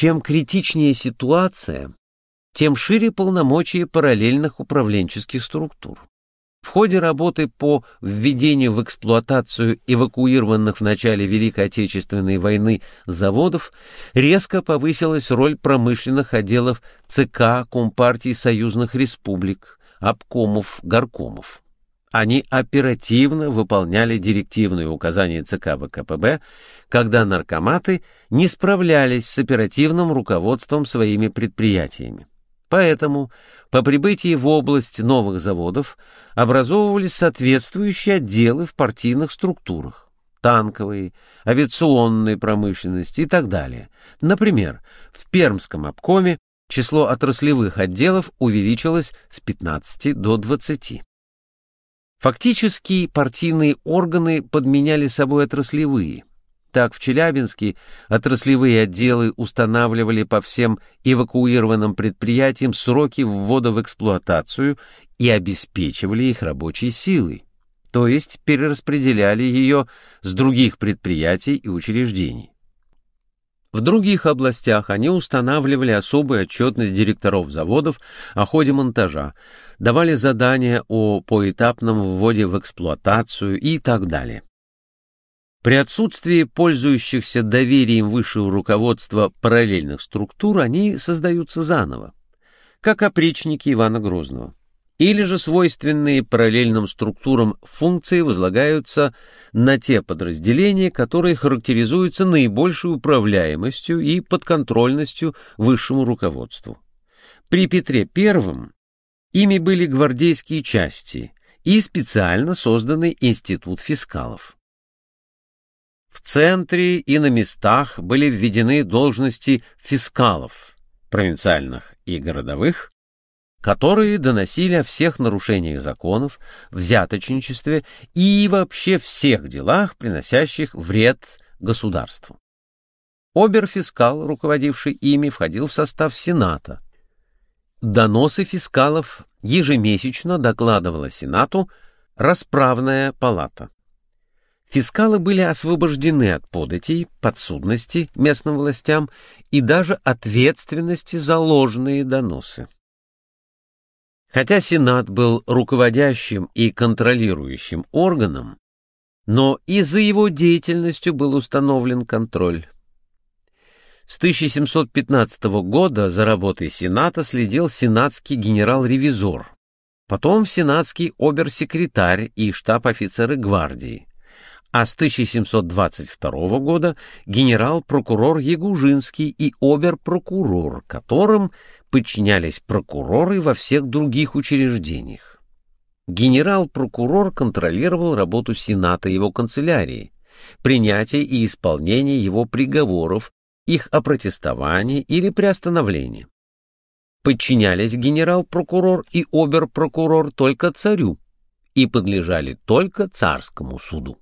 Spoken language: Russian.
Чем критичнее ситуация, тем шире полномочия параллельных управленческих структур. В ходе работы по введению в эксплуатацию эвакуированных в начале Великой Отечественной войны заводов резко повысилась роль промышленных отделов ЦК Компартии союзных республик, обкомов, горкомов. Они оперативно выполняли директивные указания ЦК ВКПБ, когда наркоматы не справлялись с оперативным руководством своими предприятиями. Поэтому по прибытии в область новых заводов образовывались соответствующие отделы в партийных структурах танковой, авиационной промышленности и так далее. Например, в Пермском обкоме число отраслевых отделов увеличилось с 15 до 20. Фактически партийные органы подменяли собой отраслевые. Так, в Челябинске отраслевые отделы устанавливали по всем эвакуированным предприятиям сроки ввода в эксплуатацию и обеспечивали их рабочей силой, то есть перераспределяли ее с других предприятий и учреждений. В других областях они устанавливали особую отчетность директоров заводов о ходе монтажа, давали задания о поэтапном вводе в эксплуатацию и так далее. При отсутствии пользующихся доверием высшего руководства параллельных структур они создаются заново, как опричники Ивана Грозного. Или же свойственные параллельным структурам функции возлагаются на те подразделения, которые характеризуются наибольшей управляемостью и подконтрольностью высшему руководству. При Петре I ими были гвардейские части и специально созданный институт фискалов. В центре и на местах были введены должности фискалов, провинциальных и городовых, которые доносили о всех нарушениях законов, взяточничестве и вообще всех делах, приносящих вред государству. Оберфискал, руководивший ими, входил в состав Сената. Доносы фискалов ежемесячно докладывала Сенату расправная палата. Фискалы были освобождены от податей, подсудности местным властям и даже ответственности за ложные доносы. Хотя Сенат был руководящим и контролирующим органом, но и за его деятельностью был установлен контроль. С 1715 года за работой Сената следил сенатский генерал-ревизор, потом сенатский оберсекретарь и штаб-офицеры гвардии а с 1722 года генерал-прокурор Ягужинский и обер-прокурор, которым подчинялись прокуроры во всех других учреждениях. Генерал-прокурор контролировал работу Сената и его канцелярии, принятие и исполнение его приговоров, их опротестование или приостановление. Подчинялись генерал-прокурор и обер-прокурор только царю и подлежали только царскому суду.